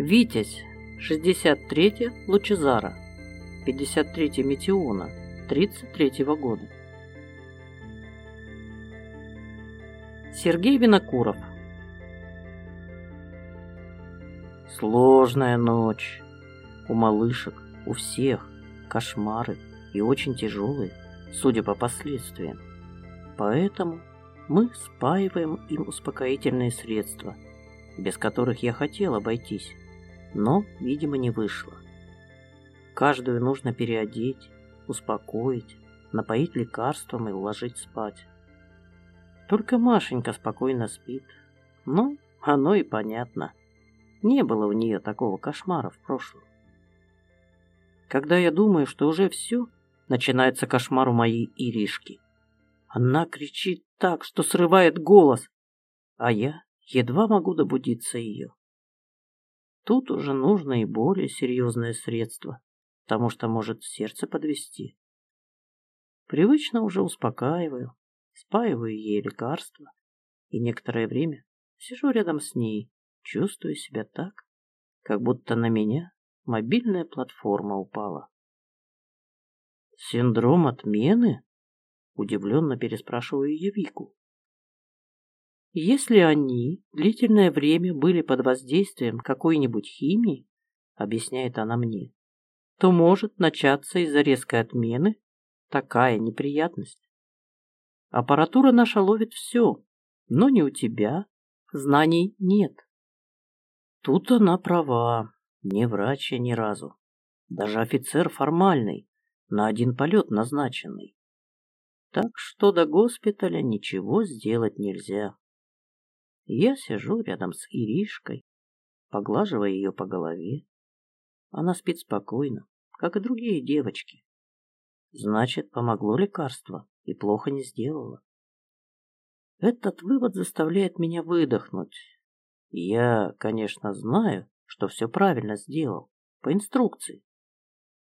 Витязь, 63 Лучезара, 53 Метеона, 33 года. Сергей Винокуров. Сложная ночь. У малышек, у всех кошмары и очень тяжелые, судя по последствиям. Поэтому мы спаиваем им успокоительные средства, без которых я хотел обойтись, но, видимо, не вышло. Каждую нужно переодеть, успокоить, напоить лекарством и уложить спать. Только Машенька спокойно спит. Ну, оно и понятно. Не было у нее такого кошмара в прошлом. Когда я думаю, что уже все, начинается кошмар у моей Иришки. Она кричит так, что срывает голос, а я едва могу добудиться ее. Тут уже нужно и более серьезное средство, потому что может сердце подвести. Привычно уже успокаиваю, спаиваю ей лекарства и некоторое время сижу рядом с ней, чувствую себя так, как будто на меня мобильная платформа упала. «Синдром отмены?» — удивленно переспрашиваю я Вику. Если они длительное время были под воздействием какой-нибудь химии, объясняет она мне, то может начаться из-за резкой отмены такая неприятность. Аппаратура наша ловит все, но не у тебя, знаний нет. Тут она права, не врач я ни разу, даже офицер формальный, на один полет назначенный. Так что до госпиталя ничего сделать нельзя. Я сижу рядом с Иришкой, поглаживая ее по голове. Она спит спокойно, как и другие девочки. Значит, помогло лекарство и плохо не сделало. Этот вывод заставляет меня выдохнуть. Я, конечно, знаю, что все правильно сделал, по инструкции.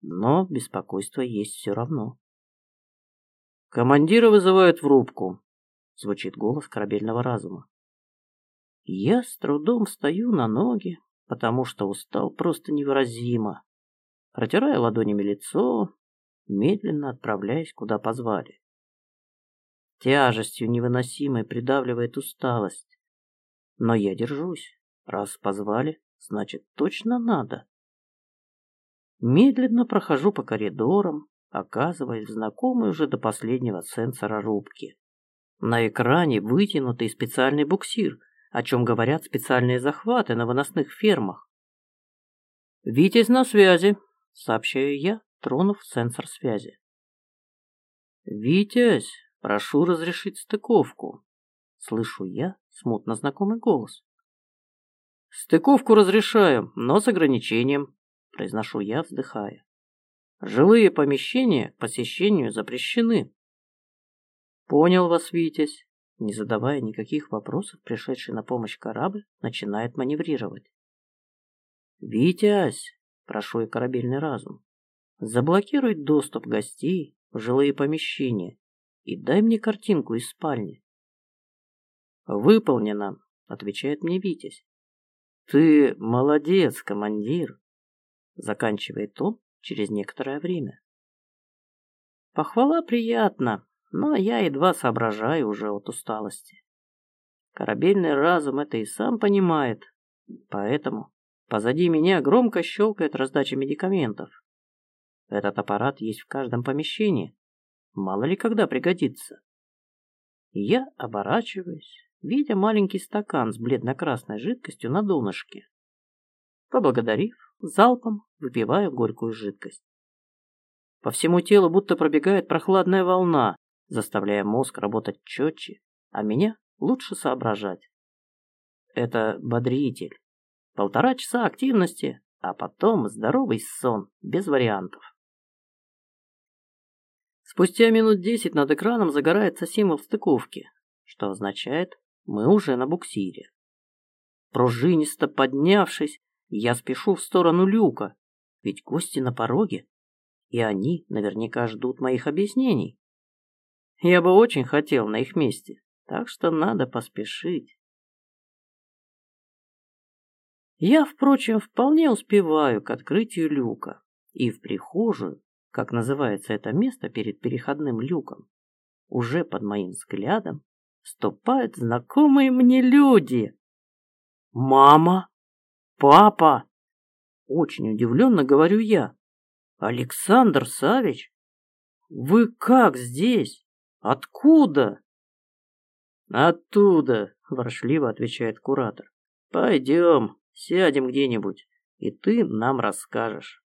Но беспокойство есть все равно. «Командира вызывают в рубку», — звучит голос корабельного разума. Я с трудом встаю на ноги, потому что устал просто невыразимо. Протираю ладонями лицо, медленно отправляясь, куда позвали. Тяжестью невыносимой придавливает усталость. Но я держусь. Раз позвали, значит, точно надо. Медленно прохожу по коридорам, оказываясь в знакомой уже до последнего сенсора рубки. На экране вытянутый специальный буксир, о чем говорят специальные захваты на выносных фермах. «Витязь на связи», — сообщаю я, тронув сенсор связи. «Витязь, прошу разрешить стыковку», — слышу я смутно знакомый голос. «Стыковку разрешаю, но с ограничением», — произношу я, вздыхая. «Жилые помещения к посещению запрещены». «Понял вас, Витязь», не задавая никаких вопросов, пришедший на помощь корабль начинает маневрировать. «Витязь!» – прошу и корабельный разум. «Заблокируй доступ гостей в жилые помещения и дай мне картинку из спальни». «Выполнено», – отвечает мне Витязь. «Ты молодец, командир!» – заканчивает он через некоторое время. Похвала приятна, но я едва соображаю уже от усталости. Корабельный разум это и сам понимает, поэтому позади меня громко щелкает раздача медикаментов. Этот аппарат есть в каждом помещении, мало ли когда пригодится. Я оборачиваюсь, видя маленький стакан с бледно-красной жидкостью на донышке. Поблагодарив, залпом выпиваю горькую жидкость. По всему телу будто пробегает прохладная волна, заставляя мозг работать четче, а меня лучше соображать. Это бодритель. Полтора часа активности, а потом здоровый сон, без вариантов. Спустя минут десять над экраном загорается символ стыковки, что означает «мы уже на буксире». Пружинисто поднявшись, я спешу в сторону люка, ведь гости на пороге, и они наверняка ждут моих объяснений. Я бы очень хотел на их месте, так что надо поспешить. Я, впрочем, вполне успеваю к открытию люка и в прихожую, как называется это место перед переходным люком, уже под моим взглядом вступают знакомые мне люди. «Мама! Папа!» Очень удивленно говорю я. «Александр Савич, вы как здесь? Откуда?» «Оттуда», — воршливо отвечает куратор. «Пойдем, сядем где-нибудь, и ты нам расскажешь».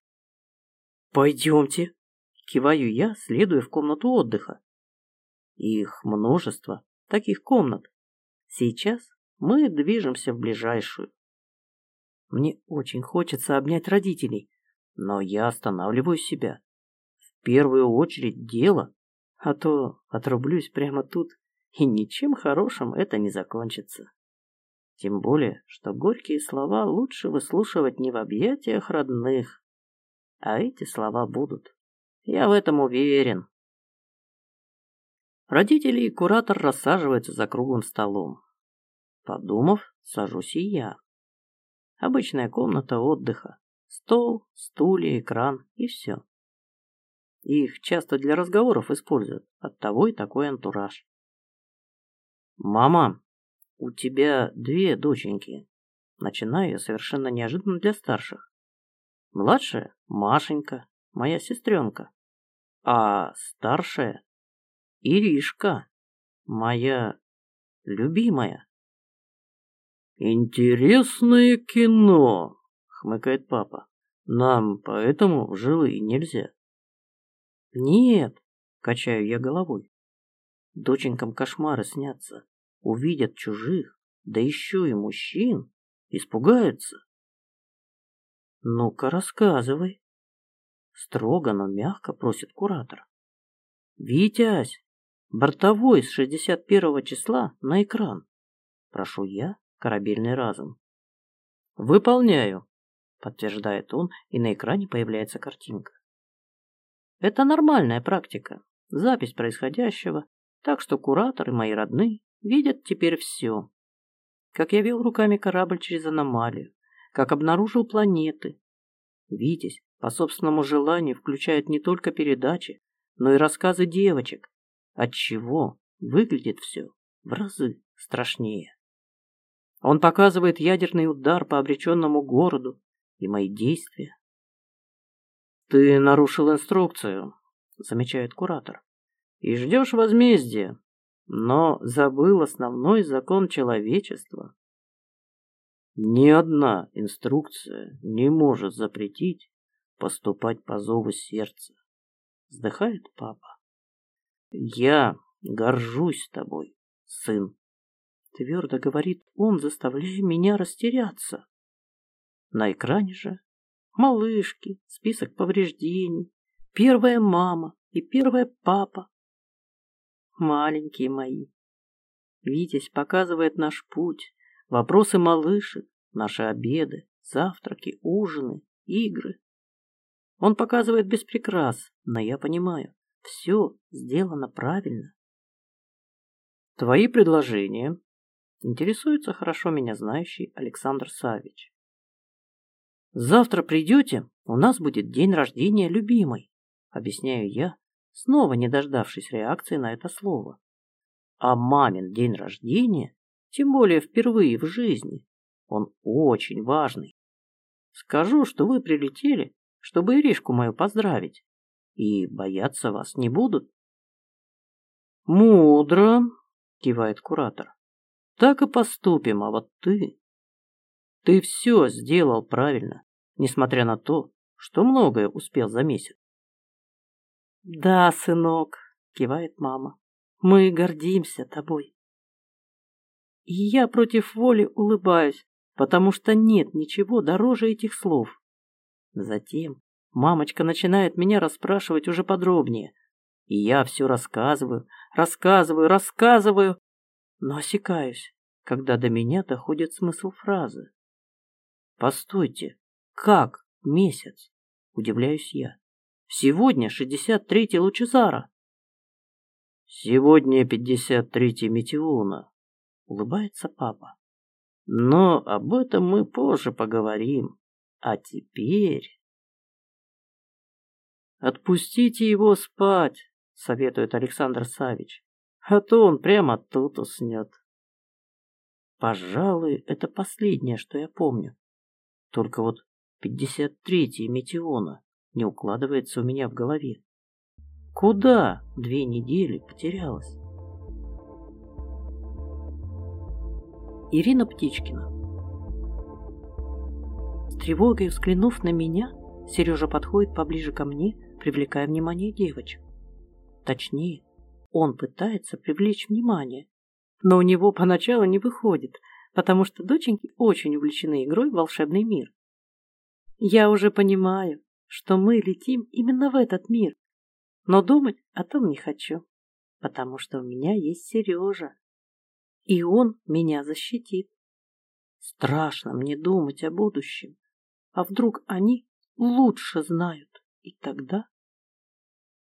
«Пойдемте», — киваю я, следуя в комнату отдыха. Их множество, таких комнат. Сейчас мы движемся в ближайшую. Мне очень хочется обнять родителей, но я останавливаю себя. В первую очередь дело, а то отрублюсь прямо тут, и ничем хорошим это не закончится. Тем более, что горькие слова лучше выслушивать не в объятиях родных, а эти слова будут. Я в этом уверен. Родители и куратор рассаживаются за круглым столом. Подумав, сажусь и я. Обычная комната отдыха. Стол, стулья, экран и все. Их часто для разговоров используют, оттого и такой антураж. «Мама, у тебя две доченьки». Начинаю совершенно неожиданно для старших. Младшая – Машенька, моя сестренка. А старшая Иришка, моя любимая. Интересное кино, хмыкает папа. Нам поэтому в живые нельзя. Нет, качаю я головой. Доченькам кошмары снятся. Увидят чужих, да еще и мужчин, испугаются. Ну-ка, рассказывай. Строго, но мягко просит куратор. Витязь, Бортовой с 61 числа на экран. Прошу я, корабельный разум. Выполняю, подтверждает он, и на экране появляется картинка. Это нормальная практика, запись происходящего, так что куратор и мои родные видят теперь все. Как я вел руками корабль через аномалию, как обнаружил планеты. Витязь по собственному желанию включает не только передачи, но и рассказы девочек, отчего выглядит все в разы страшнее. Он показывает ядерный удар по обреченному городу и мои действия. «Ты нарушил инструкцию», — замечает куратор, — «и ждешь возмездия, но забыл основной закон человечества. Ни одна инструкция не может запретить поступать по зову сердца», — вздыхает папа. Я горжусь тобой, сын. Твердо говорит он, заставляя меня растеряться. На экране же малышки, список повреждений, первая мама и первая папа. Маленькие мои. Витязь показывает наш путь, вопросы малышек, наши обеды, завтраки, ужины, игры. Он показывает без но я понимаю, все сделано правильно. Твои предложения интересуется хорошо меня знающий Александр Савич. Завтра придете, у нас будет день рождения любимой, объясняю я, снова не дождавшись реакции на это слово. А мамин день рождения, тем более впервые в жизни, он очень важный. Скажу, что вы прилетели, чтобы Иришку мою поздравить и бояться вас не будут. Мудро, кивает куратор. Так и поступим, а вот ты... Ты все сделал правильно, несмотря на то, что многое успел за месяц. Да, сынок, кивает мама, мы гордимся тобой. И я против воли улыбаюсь, потому что нет ничего дороже этих слов. Затем Мамочка начинает меня расспрашивать уже подробнее. И я все рассказываю, рассказываю, рассказываю, но осекаюсь, когда до меня доходит смысл фразы. Постойте, как месяц? Удивляюсь я. Сегодня шестьдесят третий Лучезара. Сегодня пятьдесят третий Метеона, улыбается папа. Но об этом мы позже поговорим. А теперь... Отпустите его спать, советует Александр Савич. А то он прямо тут уснет. Пожалуй, это последнее, что я помню. Только вот 53-й Метеона не укладывается у меня в голове. Куда две недели потерялась? Ирина Птичкина С тревогой взглянув на меня, Сережа подходит поближе ко мне, привлекая внимание девочек. Точнее, он пытается привлечь внимание, но у него поначалу не выходит, потому что доченьки очень увлечены игрой в волшебный мир. Я уже понимаю, что мы летим именно в этот мир, но думать о том не хочу, потому что у меня есть Сережа, и он меня защитит. Страшно мне думать о будущем, а вдруг они лучше знают, и тогда...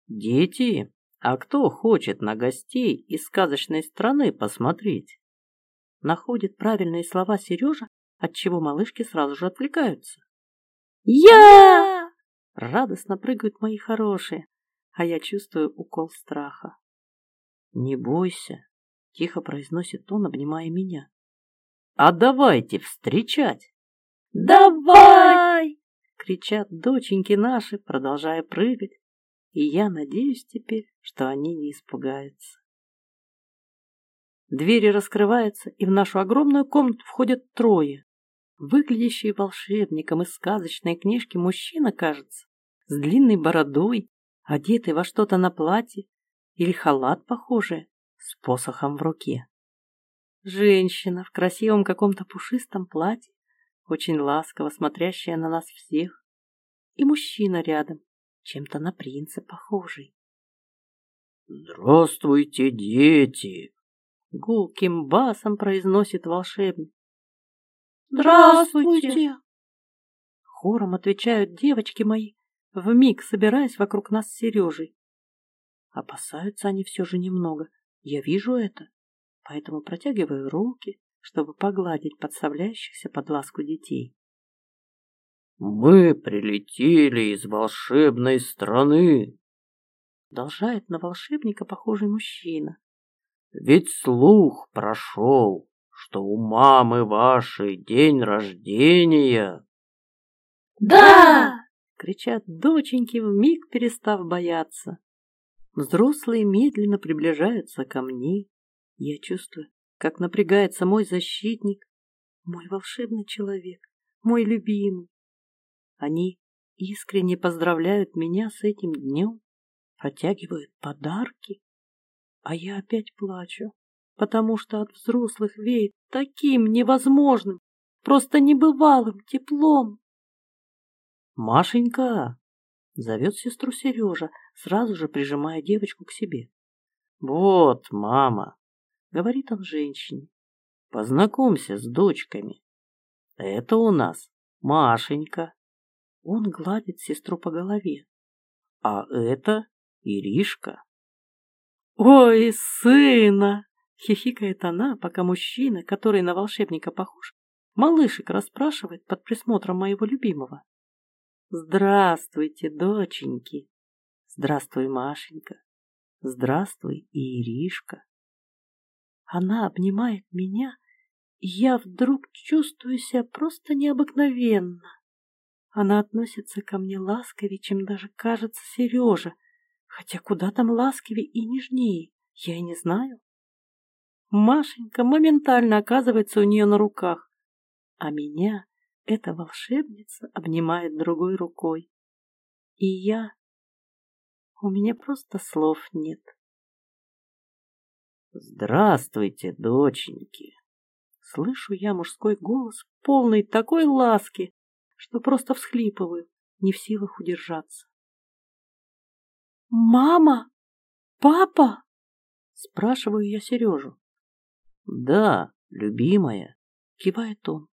Дети, а кто хочет на гостей из сказочной страны посмотреть? Находит правильные слова Сережа, от чего малышки сразу же отвлекаются. Я! Радостно прыгают мои хорошие, а я чувствую укол страха. Не бойся, тихо произносит он, обнимая меня. А давайте встречать. Давай! кричат доченьки наши, продолжая прыгать и я надеюсь теперь, что они не испугаются. Двери раскрываются, и в нашу огромную комнату входят трое. Выглядящий волшебником из сказочной книжки мужчина, кажется, с длинной бородой, одетый во что-то на платье или халат похожий, с посохом в руке. Женщина в красивом каком-то пушистом платье, очень ласково смотрящая на нас всех, и мужчина рядом, чем-то на принца похожий. «Здравствуйте, дети!» — гулким басом произносит волшебник. «Здравствуйте!» Хором отвечают девочки мои, вмиг собираясь вокруг нас с Сережей. Опасаются они все же немного, я вижу это, поэтому протягиваю руки, чтобы погладить подставляющихся под ласку детей. «Мы прилетели из волшебной страны», — продолжает на волшебника похожий мужчина. «Ведь слух прошел, что у мамы вашей день рождения». «Да!» — кричат доченьки, вмиг перестав бояться. Взрослые медленно приближаются ко мне. Я чувствую, как напрягается мой защитник, мой волшебный человек, мой любимый. Они искренне поздравляют меня с этим днем, протягивают подарки, а я опять плачу, потому что от взрослых веет таким невозможным, просто небывалым теплом. «Машенька!» — зовет сестру Сережа, сразу же прижимая девочку к себе. «Вот, мама!» — говорит он женщине. «Познакомься с дочками. Это у нас Машенька, он гладит сестру по голове. А это Иришка. «Ой, сына!» — хихикает она, пока мужчина, который на волшебника похож, малышек расспрашивает под присмотром моего любимого. «Здравствуйте, доченьки! Здравствуй, Машенька! Здравствуй, Иришка!» Она обнимает меня, и я вдруг чувствую себя просто необыкновенно. Она относится ко мне ласковее, чем даже кажется Сережа, хотя куда там ласковее и нежнее, я и не знаю. Машенька моментально оказывается у нее на руках, а меня эта волшебница обнимает другой рукой. И я... У меня просто слов нет. «Здравствуйте, доченьки!» Слышу я мужской голос, полный такой ласки, что просто всхлипываю, не в силах удержаться. «Мама? Папа?» — спрашиваю я Сережу. «Да, любимая», — кивает он.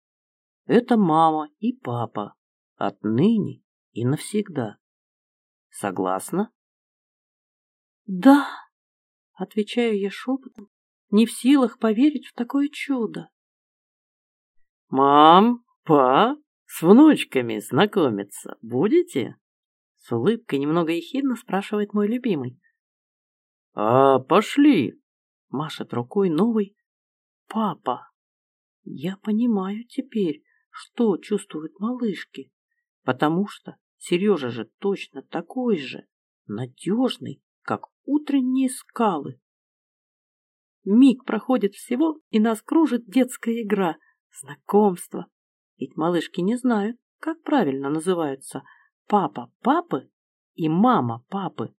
«Это мама и папа. Отныне и навсегда. Согласна?» «Да», — отвечаю я шепотом, не в силах поверить в такое чудо. Мам, па, с внучками знакомиться будете? С улыбкой немного ехидно спрашивает мой любимый. А, пошли, машет рукой новый папа. Я понимаю теперь, что чувствуют малышки, потому что Сережа же точно такой же, надежный, как утренние скалы. Миг проходит всего, и нас кружит детская игра, знакомство. Ведь малышки не знают, как правильно называются папа папы и мама папы,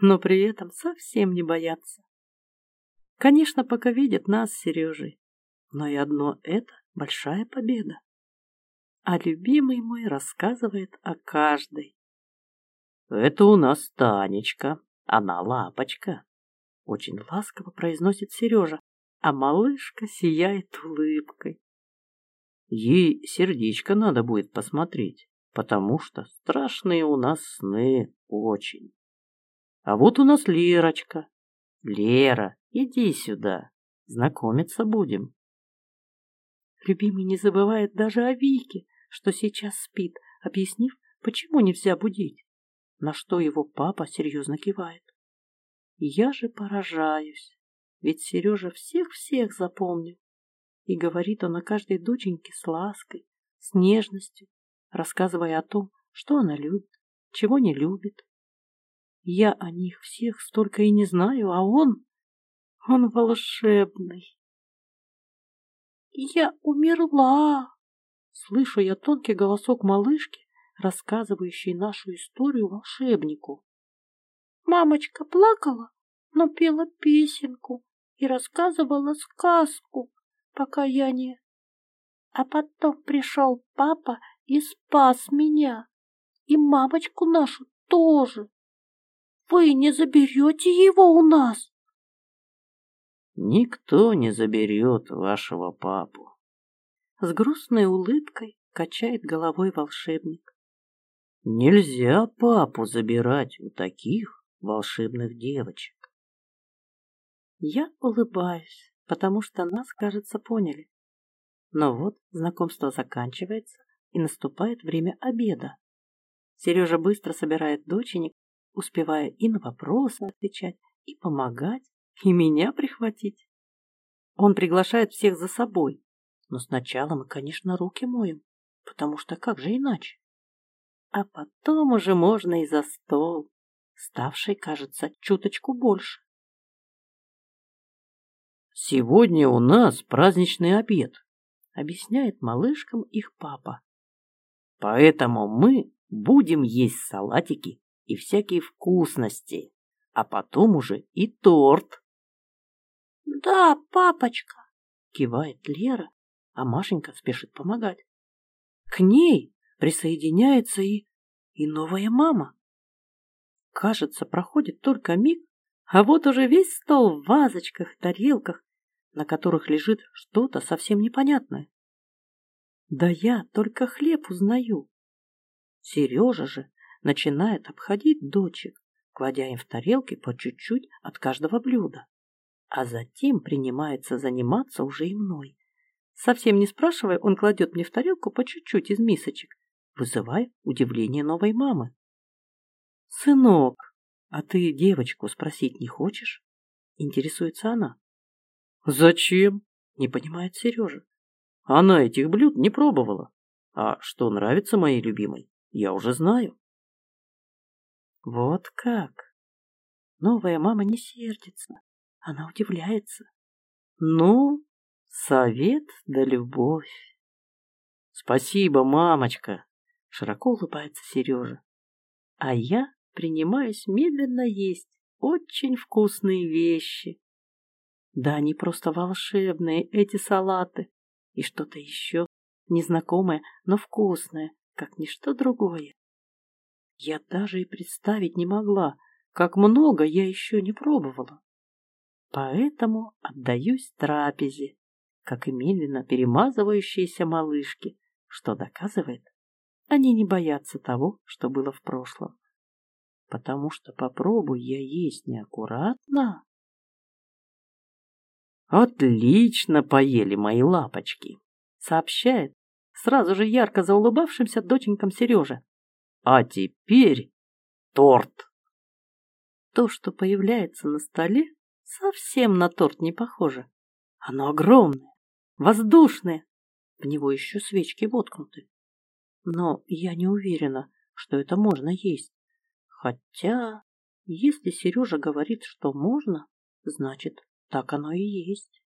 но при этом совсем не боятся. Конечно, пока видят нас с Сережей, но и одно это большая победа. А любимый мой рассказывает о каждой. Это у нас Танечка, она лапочка. Очень ласково произносит Сережа, а малышка сияет улыбкой. Ей сердечко надо будет посмотреть, потому что страшные у нас сны очень. А вот у нас Лерочка. Лера, иди сюда, знакомиться будем. Любимый не забывает даже о Вике, что сейчас спит, объяснив, почему нельзя будить, на что его папа серьезно кивает. Я же поражаюсь, ведь Сережа всех-всех запомнил. И говорит он о каждой доченьке с лаской, с нежностью, рассказывая о том, что она любит, чего не любит. Я о них всех столько и не знаю, а он... Он волшебный. Я умерла. Слышу я тонкий голосок малышки, рассказывающей нашу историю волшебнику. Мамочка плакала, но пела песенку и рассказывала сказку, пока я не... А потом пришел папа и спас меня, и мамочку нашу тоже. Вы не заберете его у нас? Никто не заберет вашего папу. С грустной улыбкой качает головой волшебник. Нельзя папу забирать у таких волшебных девочек. Я улыбаюсь, потому что нас, кажется, поняли. Но вот знакомство заканчивается, и наступает время обеда. Сережа быстро собирает доченек, успевая и на вопросы отвечать, и помогать, и меня прихватить. Он приглашает всех за собой, но сначала мы, конечно, руки моем, потому что как же иначе? А потом уже можно и за стол ставшей, кажется, чуточку больше. «Сегодня у нас праздничный обед», — объясняет малышкам их папа. «Поэтому мы будем есть салатики и всякие вкусности, а потом уже и торт». «Да, папочка», — кивает Лера, а Машенька спешит помогать. К ней присоединяется и... и новая мама. Кажется, проходит только миг, а вот уже весь стол в вазочках, тарелках, на которых лежит что-то совсем непонятное. Да я только хлеб узнаю. Сережа же начинает обходить дочек, кладя им в тарелки по чуть-чуть от каждого блюда, а затем принимается заниматься уже и мной. Совсем не спрашивая, он кладет мне в тарелку по чуть-чуть из мисочек, вызывая удивление новой мамы. «Сынок, а ты девочку спросить не хочешь?» Интересуется она. «Зачем?» — не понимает Сережа. «Она этих блюд не пробовала. А что нравится моей любимой, я уже знаю». Вот как. Новая мама не сердится. Она удивляется. Ну, совет да любовь. Спасибо, мамочка, широко улыбается Сережа. А я принимаюсь медленно есть очень вкусные вещи. Да, они просто волшебные, эти салаты. И что-то еще незнакомое, но вкусное, как ничто другое. Я даже и представить не могла, как много я еще не пробовала. Поэтому отдаюсь трапезе, как и медленно перемазывающиеся малышки, что доказывает, они не боятся того, что было в прошлом потому что попробуй я есть неаккуратно. Отлично поели мои лапочки. сообщает сразу же ярко заулыбавшимся доченькам Сережи. А теперь торт. То, что появляется на столе, совсем на торт не похоже. Оно огромное, воздушное, в него еще свечки воткнуты. Но я не уверена, что это можно есть. Хотя, если Сережа говорит, что можно, значит, так оно и есть.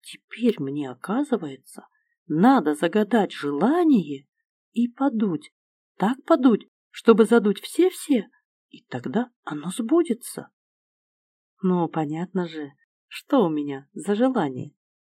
Теперь мне оказывается, надо загадать желание и подуть. Так подуть, чтобы задуть все-все, и тогда оно сбудется. Ну, понятно же, что у меня за желание.